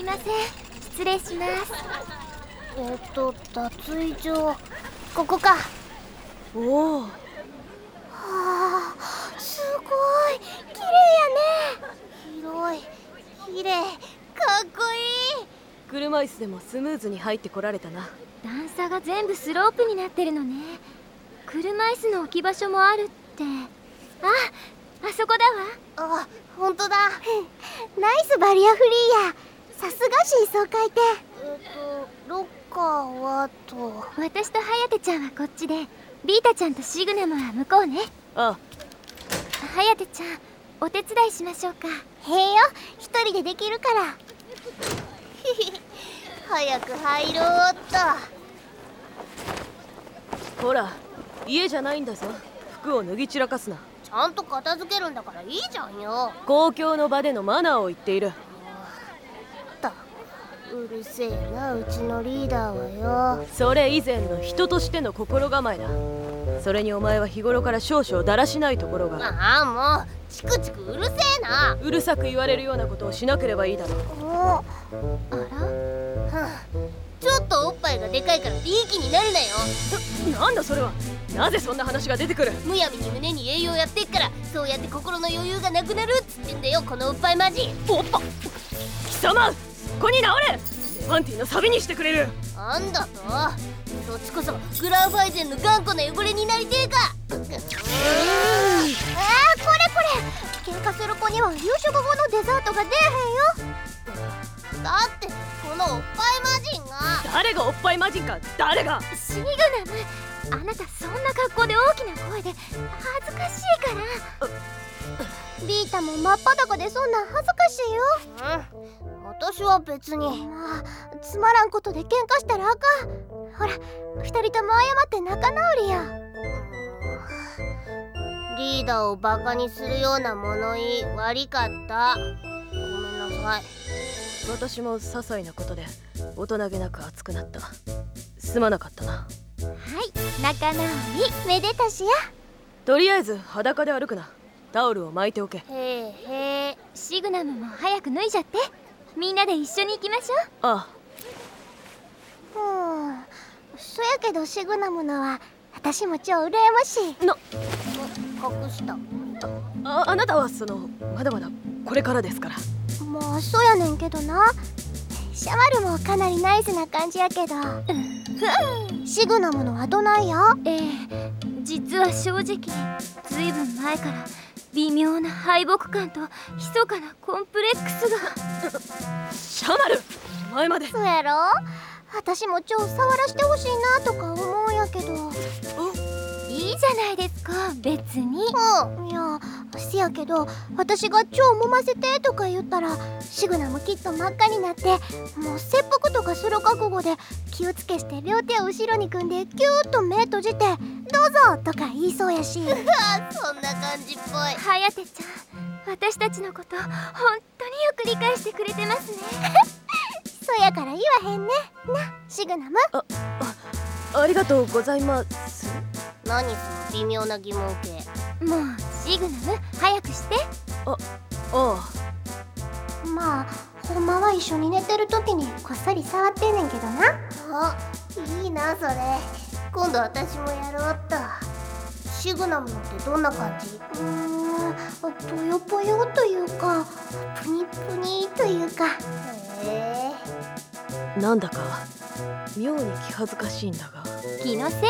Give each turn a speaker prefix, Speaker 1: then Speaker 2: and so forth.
Speaker 1: みません。失礼します。
Speaker 2: えっと脱衣所。ここか。
Speaker 3: おお
Speaker 2: はあすごい。綺麗やね。広い。綺麗。かっこいい。
Speaker 3: 車椅子でもスムーズに入ってこられたな。
Speaker 1: 段差が全部スロープになってるのね。車椅子の置き場所もあるって。ああそこだわ。
Speaker 2: あ本当だ。ナイスバリアフリーやさすが真相回転えっとロッカーはと。
Speaker 1: 私と颯ちゃんはこっちでリータちゃんとシグナムは向こうね。
Speaker 3: あ。
Speaker 1: 颯ちゃんお手伝いしましょうか。
Speaker 2: へえよ一人でできるから。早く入ろうっと。
Speaker 3: ほら家じゃないんだぞ。服を脱ぎ散らかすな。
Speaker 2: ちゃんと片付けるんだからいいじゃんよ。
Speaker 3: 公共の場でのマナーを言っている
Speaker 2: うるせえなうちのリーダーはよ。
Speaker 3: それ以前の人としての心構えだ。それにお前は日頃から少々だらしないところが。
Speaker 2: ああもうチクチクうるせえな。
Speaker 3: うるさく言われるようなことをしなければいいだろう。
Speaker 2: も
Speaker 1: あら？
Speaker 2: うちょっとおっぱいがでかいからっていい気になるなよ。
Speaker 3: なんだそれは。なぜそんな話が出てくる？
Speaker 2: むやみに胸に栄養やってっからそうやって心の余裕がなくなるっつってんだよこのおっぱいマジ。
Speaker 3: おっぱ貴様！そこに直れ!レパンティのサビにしてくれる!
Speaker 2: なんだ?とそっちこそグランファイゼンの頑固な汚れになりてえか!あーこれこれ!喧嘩する子には夕食後のデザートが出えへんよ!だってこのおっぱい魔人が
Speaker 3: 誰がおっぱい魔人か!誰が!
Speaker 1: シグナムあなたそんな格好で大きな声で恥ずかしいから。
Speaker 2: リータも真っ裸でそんなん恥ずかしいよ。うん私は別に。まあつまらんことで喧嘩したらあかん。ほら二人とも謝って仲直りや。リーダーをバカにするような物言い悪かった。ごめんなさい。
Speaker 3: 私も些細なことで大人げなく熱くなった。すまなかったな。
Speaker 1: はい仲直り
Speaker 2: めでたしや。
Speaker 3: とりあえず裸で歩くな。タオルを巻いておけ。
Speaker 2: へえへえ
Speaker 1: シグナムも早く脱いじゃってみんなで一緒に行きましょ
Speaker 3: あ
Speaker 2: うん。そやけどシグナムのは私も超羨ましい。
Speaker 3: な。
Speaker 2: 隠した。
Speaker 3: ああなたはそのまだまだこれからですから。
Speaker 2: まあそうやねんけどな。シャワルもかなりナイスな感じやけど。シグナムのはどないや。
Speaker 1: うええ。実は正直ずいぶん前から微妙な敗北感と密かなコンプレックスが。
Speaker 3: シャマルお前まで。
Speaker 2: そうやろ？私も超触らしてほしいなとか思うんやけど。
Speaker 1: いいじゃないですか別に。
Speaker 2: うんいやせやけど私が超揉ませてとか言ったらシグナもきっと真っ赤になってもう切腹とかする覚悟で気をつけして両手を後ろに組んでキューッと目閉じて「どうぞ」とか言いそうやし。うわそんな感じっぽい。
Speaker 1: 颯ちゃん私たちのこと本当によく理解してくれてますね。
Speaker 2: そやから言わへんね。なシグナム。
Speaker 3: ありがとうございます。
Speaker 2: 何その微妙な疑問系
Speaker 1: もうシグナム早くして。
Speaker 3: ああ
Speaker 2: まあほんまは一緒に寝てる時にこっそり触ってんねんけどな。あいいなそれ。今度私もやろうっと。シグナムのってどんな感じ？うーんぽよぽよというかプニプニというか。へえ。
Speaker 3: なんだか妙に気恥ずかしいんだが。
Speaker 1: 気のせいよ